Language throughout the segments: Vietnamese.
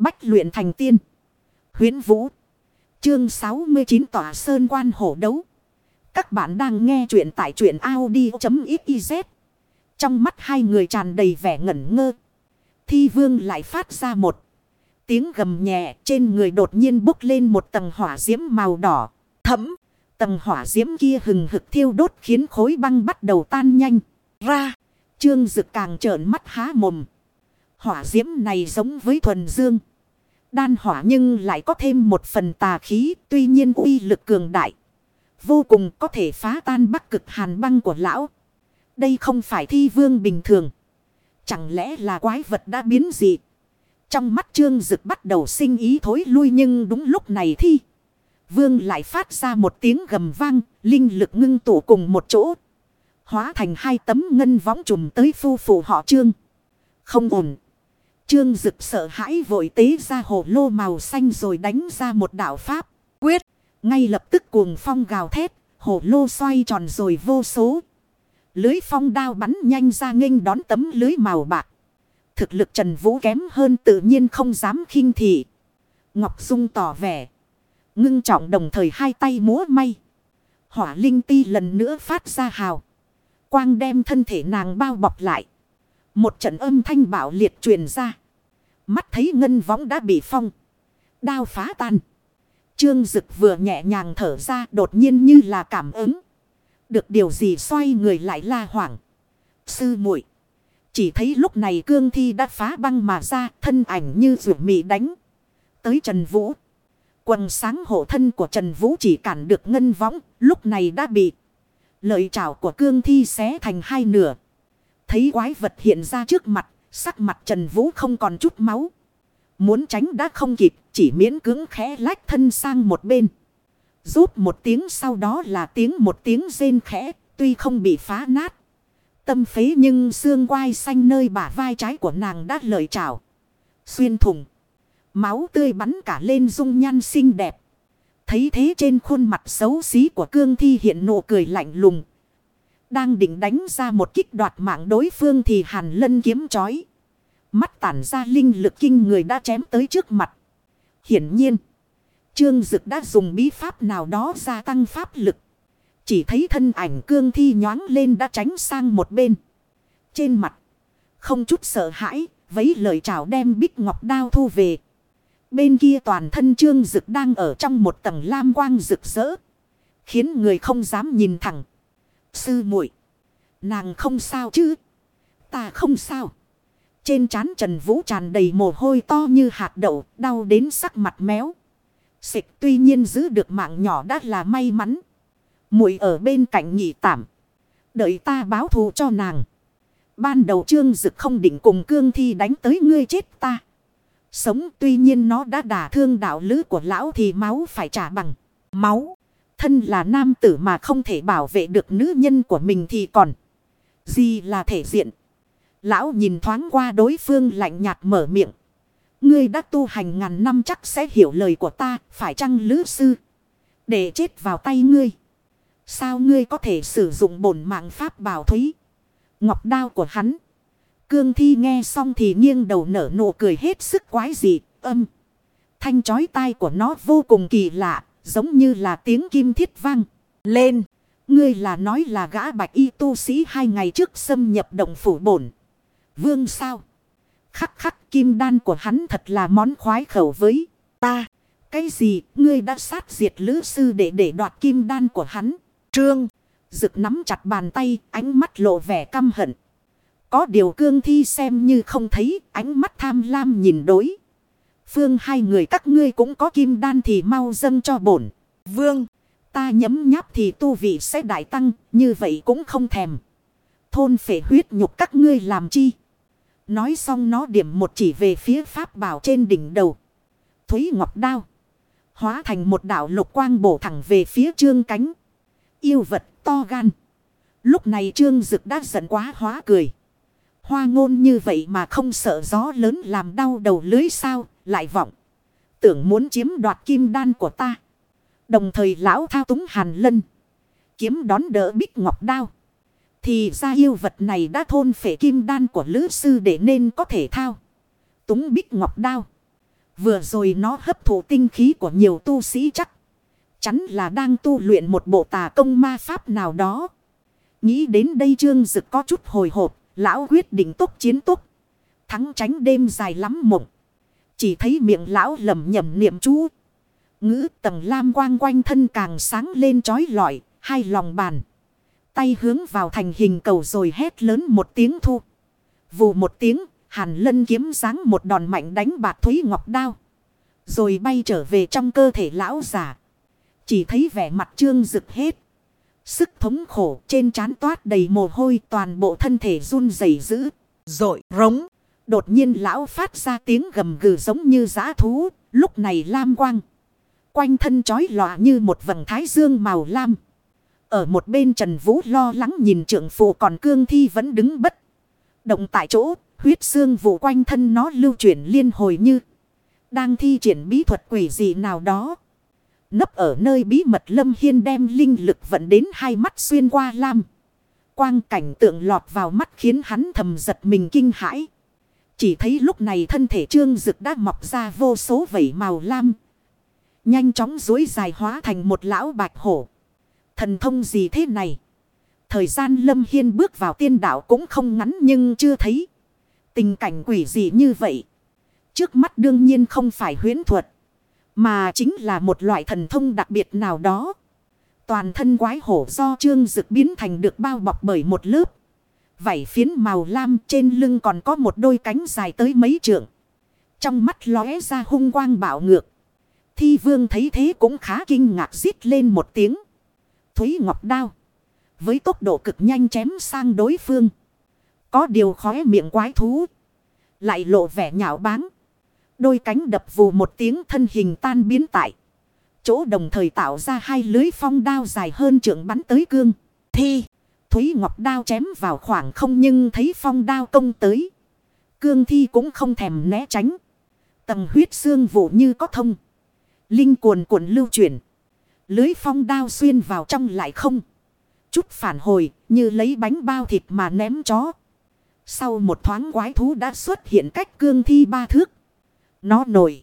Bách luyện thành tiên. Huyến Vũ. Chương 69 Tỏa Sơn Quan Hổ Đấu. Các bạn đang nghe truyện tại truyện Audi.xyz. Trong mắt hai người tràn đầy vẻ ngẩn ngơ. Thi vương lại phát ra một tiếng gầm nhẹ trên người đột nhiên bốc lên một tầng hỏa diễm màu đỏ. Thấm, tầng hỏa diễm kia hừng hực thiêu đốt khiến khối băng bắt đầu tan nhanh. Ra, trương dực càng trợn mắt há mồm. Hỏa diễm này giống với thuần dương. Đan hỏa nhưng lại có thêm một phần tà khí, tuy nhiên uy lực cường đại. Vô cùng có thể phá tan bắc cực hàn băng của lão. Đây không phải thi vương bình thường. Chẳng lẽ là quái vật đã biến dị? Trong mắt trương dực bắt đầu sinh ý thối lui nhưng đúng lúc này thi. Vương lại phát ra một tiếng gầm vang, linh lực ngưng tụ cùng một chỗ. Hóa thành hai tấm ngân võng trùm tới phu phụ họ trương. Không ổn. Trương Dực sợ hãi vội tế ra hồ lô màu xanh rồi đánh ra một đạo pháp. Quyết. Ngay lập tức cuồng phong gào thét. Hồ lô xoay tròn rồi vô số. Lưới phong đao bắn nhanh ra nghênh đón tấm lưới màu bạc. Thực lực Trần Vũ kém hơn tự nhiên không dám khinh thị. Ngọc Dung tỏ vẻ. Ngưng trọng đồng thời hai tay múa may. Hỏa linh ti lần nữa phát ra hào. Quang đem thân thể nàng bao bọc lại. Một trận âm thanh bạo liệt truyền ra. Mắt thấy ngân võng đã bị phong. Đao phá tan. Trương Dực vừa nhẹ nhàng thở ra, đột nhiên như là cảm ứng. Được điều gì xoay người lại la hoảng. Sư muội, Chỉ thấy lúc này cương thi đã phá băng mà ra, thân ảnh như rượu mị đánh. Tới Trần Vũ. Quần sáng hộ thân của Trần Vũ chỉ cản được ngân võng, lúc này đã bị. Lợi trảo của cương thi xé thành hai nửa. Thấy quái vật hiện ra trước mặt Sắc mặt Trần Vũ không còn chút máu. Muốn tránh đã không kịp, chỉ miễn cứng khẽ lách thân sang một bên. Rút một tiếng sau đó là tiếng một tiếng rên khẽ, tuy không bị phá nát. Tâm phế nhưng xương quai xanh nơi bả vai trái của nàng đã lời trào. Xuyên thùng. Máu tươi bắn cả lên dung nhan xinh đẹp. Thấy thế trên khuôn mặt xấu xí của cương thi hiện nụ cười lạnh lùng, đang định đánh ra một kích đoạt mạng đối phương thì hàn lân kiếm chói. Mắt tản ra linh lực kinh người đã chém tới trước mặt. Hiển nhiên. Trương Dực đã dùng bí pháp nào đó gia tăng pháp lực. Chỉ thấy thân ảnh cương thi nhoáng lên đã tránh sang một bên. Trên mặt. Không chút sợ hãi. Vấy lời chào đem bích ngọc đao thu về. Bên kia toàn thân trương dực đang ở trong một tầng lam quang rực rỡ. Khiến người không dám nhìn thẳng. Sư muội, Nàng không sao chứ. Ta không sao. Trên trán Trần Vũ tràn đầy mồ hôi to như hạt đậu. Đau đến sắc mặt méo. Xịch tuy nhiên giữ được mạng nhỏ đã là may mắn. muội ở bên cạnh nhị tạm. Đợi ta báo thù cho nàng. Ban đầu trương dực không định cùng cương thi đánh tới ngươi chết ta. Sống tuy nhiên nó đã đả thương đạo lữ của lão thì máu phải trả bằng máu. Thân là nam tử mà không thể bảo vệ được nữ nhân của mình thì còn. Gì là thể diện. Lão nhìn thoáng qua đối phương lạnh nhạt mở miệng. Ngươi đã tu hành ngàn năm chắc sẽ hiểu lời của ta, phải chăng lữ sư? Để chết vào tay ngươi. Sao ngươi có thể sử dụng bổn mạng pháp bảo thúy? Ngọc đao của hắn. Cương thi nghe xong thì nghiêng đầu nở nụ cười hết sức quái dị, âm. Thanh chói tai của nó vô cùng kỳ lạ, Giống như là tiếng kim thiết vang. Lên. Ngươi là nói là gã bạch y tu sĩ hai ngày trước xâm nhập động phủ bổn. Vương sao? Khắc khắc kim đan của hắn thật là món khoái khẩu với ta. Cái gì ngươi đã sát diệt lữ sư để để đoạt kim đan của hắn? Trương. Rực nắm chặt bàn tay, ánh mắt lộ vẻ căm hận. Có điều cương thi xem như không thấy, ánh mắt tham lam nhìn đối. Phương hai người các ngươi cũng có kim đan thì mau dâng cho bổn. Vương, ta nhấm nháp thì tu vị sẽ đại tăng, như vậy cũng không thèm. Thôn phệ huyết nhục các ngươi làm chi? Nói xong nó điểm một chỉ về phía pháp bảo trên đỉnh đầu. Thúy ngọc đao. Hóa thành một đảo lục quang bổ thẳng về phía trương cánh. Yêu vật to gan. Lúc này trương dực đã giận quá hóa cười. Hoa ngôn như vậy mà không sợ gió lớn làm đau đầu lưới sao, lại vọng. Tưởng muốn chiếm đoạt kim đan của ta. Đồng thời lão thao túng hàn lân. Kiếm đón đỡ bích ngọc đao. Thì ra yêu vật này đã thôn phệ kim đan của lữ sư để nên có thể thao. Túng bích ngọc đao. Vừa rồi nó hấp thụ tinh khí của nhiều tu sĩ chắc. Chắn là đang tu luyện một bộ tà công ma pháp nào đó. Nghĩ đến đây trương dực có chút hồi hộp. Lão quyết định tốt chiến tốt, Thắng tránh đêm dài lắm mộng. Chỉ thấy miệng lão lầm nhầm niệm chú. Ngữ tầng lam quang quanh thân càng sáng lên trói lọi. Hai lòng bàn. Tay hướng vào thành hình cầu rồi hét lớn một tiếng thu. Vù một tiếng. Hàn lân kiếm dáng một đòn mạnh đánh bạc Thúy Ngọc đao. Rồi bay trở về trong cơ thể lão giả. Chỉ thấy vẻ mặt trương rực hết. Sức thống khổ trên trán toát đầy mồ hôi, toàn bộ thân thể run rẩy dữ. Rồi, rống. Đột nhiên lão phát ra tiếng gầm gừ giống như giã thú. Lúc này lam quang. Quanh thân trói lọa như một vầng thái dương màu lam. Ở một bên Trần Vũ lo lắng nhìn trưởng phụ còn cương thi vẫn đứng bất. Động tại chỗ, huyết xương vụ quanh thân nó lưu chuyển liên hồi như. Đang thi triển bí thuật quỷ gì nào đó. Nấp ở nơi bí mật Lâm Hiên đem linh lực vận đến hai mắt xuyên qua lam. Quang cảnh tượng lọt vào mắt khiến hắn thầm giật mình kinh hãi. Chỉ thấy lúc này thân thể trương dực đã mọc ra vô số vảy màu lam. Nhanh chóng dối dài hóa thành một lão bạch hổ. Thần thông gì thế này? Thời gian Lâm Hiên bước vào tiên đạo cũng không ngắn nhưng chưa thấy. Tình cảnh quỷ gì như vậy? Trước mắt đương nhiên không phải huyến thuật. Mà chính là một loại thần thông đặc biệt nào đó. Toàn thân quái hổ do trương dực biến thành được bao bọc bởi một lớp. Vảy phiến màu lam trên lưng còn có một đôi cánh dài tới mấy trượng. Trong mắt lóe ra hung quang bạo ngược. Thi vương thấy thế cũng khá kinh ngạc rít lên một tiếng. Thúy ngọc đao. Với tốc độ cực nhanh chém sang đối phương. Có điều khóe miệng quái thú. Lại lộ vẻ nhạo báng. Đôi cánh đập vù một tiếng thân hình tan biến tại. Chỗ đồng thời tạo ra hai lưới phong đao dài hơn trượng bắn tới cương. Thi. Thúy Ngọc đao chém vào khoảng không nhưng thấy phong đao công tới. Cương thi cũng không thèm né tránh. Tầng huyết xương vụ như có thông. Linh cuồn cuộn lưu chuyển. Lưới phong đao xuyên vào trong lại không. Chút phản hồi như lấy bánh bao thịt mà ném chó. Sau một thoáng quái thú đã xuất hiện cách cương thi ba thước. Nó nổi.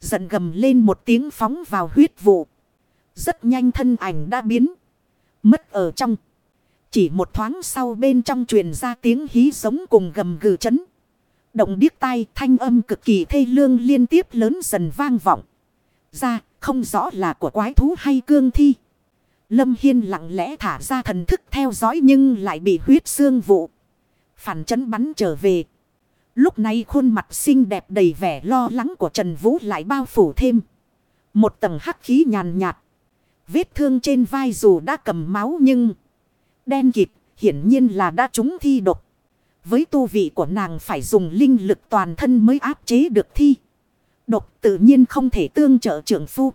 Giận gầm lên một tiếng phóng vào huyết vụ. Rất nhanh thân ảnh đã biến. Mất ở trong. Chỉ một thoáng sau bên trong truyền ra tiếng hí giống cùng gầm gừ chấn. Động điếc tai, thanh âm cực kỳ thê lương liên tiếp lớn dần vang vọng. Ra, không rõ là của quái thú hay cương thi. Lâm Hiên lặng lẽ thả ra thần thức theo dõi nhưng lại bị huyết xương vụ. Phản chấn bắn trở về. Lúc này khuôn mặt xinh đẹp đầy vẻ lo lắng của Trần Vũ lại bao phủ thêm. Một tầng hắc khí nhàn nhạt. Vết thương trên vai dù đã cầm máu nhưng đen kịp, hiển nhiên là đã trúng thi độc. Với tu vị của nàng phải dùng linh lực toàn thân mới áp chế được thi. Độc tự nhiên không thể tương trợ trưởng phu.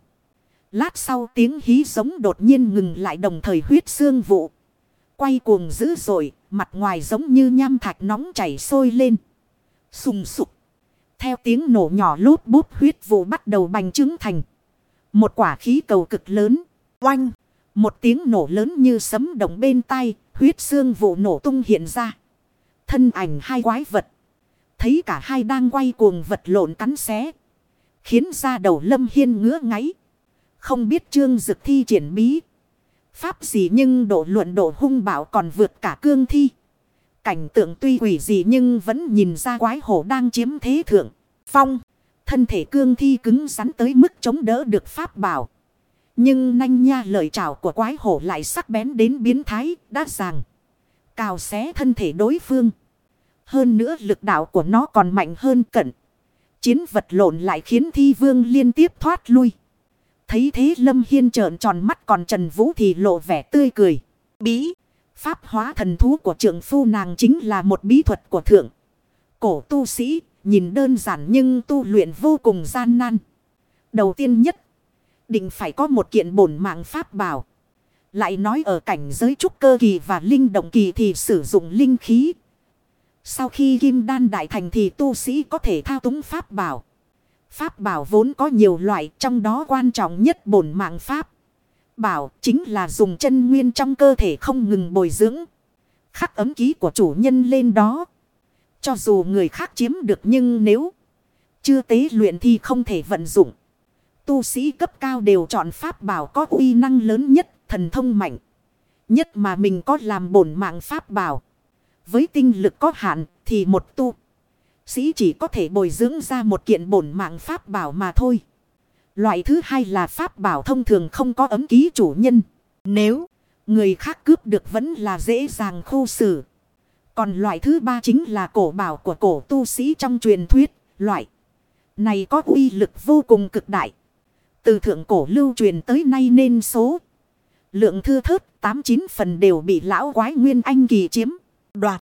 Lát sau tiếng hí giống đột nhiên ngừng lại đồng thời huyết xương vụ. Quay cuồng dữ dội, mặt ngoài giống như nham thạch nóng chảy sôi lên. Sùng sục. Theo tiếng nổ nhỏ lút bút huyết vụ bắt đầu bành trứng thành. Một quả khí cầu cực lớn. Oanh. Một tiếng nổ lớn như sấm động bên tai. Huyết xương vụ nổ tung hiện ra. Thân ảnh hai quái vật. Thấy cả hai đang quay cuồng vật lộn cắn xé. Khiến ra đầu lâm hiên ngứa ngáy. Không biết trương dực thi triển bí. Pháp gì nhưng độ luận độ hung bạo còn vượt cả cương thi. Cảnh tượng tuy quỷ gì nhưng vẫn nhìn ra quái hổ đang chiếm thế thượng. Phong. Thân thể cương thi cứng rắn tới mức chống đỡ được pháp bảo. Nhưng nanh nha lời trảo của quái hổ lại sắc bén đến biến thái, đa ràng. Cào xé thân thể đối phương. Hơn nữa lực đạo của nó còn mạnh hơn cận. Chiến vật lộn lại khiến thi vương liên tiếp thoát lui. Thấy thế Lâm Hiên trợn tròn mắt còn Trần Vũ thì lộ vẻ tươi cười. Bí. Pháp hóa thần thú của trưởng phu nàng chính là một bí thuật của thượng. Cổ tu sĩ, nhìn đơn giản nhưng tu luyện vô cùng gian nan. Đầu tiên nhất, định phải có một kiện bổn mạng pháp bảo. Lại nói ở cảnh giới trúc cơ kỳ và linh động kỳ thì sử dụng linh khí. Sau khi kim đan đại thành thì tu sĩ có thể thao túng pháp bảo. Pháp bảo vốn có nhiều loại, trong đó quan trọng nhất bổn mạng pháp. Bảo chính là dùng chân nguyên trong cơ thể không ngừng bồi dưỡng. Khắc ấm ký của chủ nhân lên đó. Cho dù người khác chiếm được nhưng nếu chưa tế luyện thì không thể vận dụng. Tu sĩ cấp cao đều chọn pháp bảo có uy năng lớn nhất, thần thông mạnh. Nhất mà mình có làm bổn mạng pháp bảo. Với tinh lực có hạn thì một tu. Sĩ chỉ có thể bồi dưỡng ra một kiện bổn mạng pháp bảo mà thôi. Loại thứ hai là pháp bảo thông thường không có ấm ký chủ nhân. Nếu người khác cướp được vẫn là dễ dàng khô xử. Còn loại thứ ba chính là cổ bảo của cổ tu sĩ trong truyền thuyết. Loại này có uy lực vô cùng cực đại. Từ thượng cổ lưu truyền tới nay nên số. Lượng thưa thớt tám chín phần đều bị lão quái nguyên anh kỳ chiếm. Đoạt.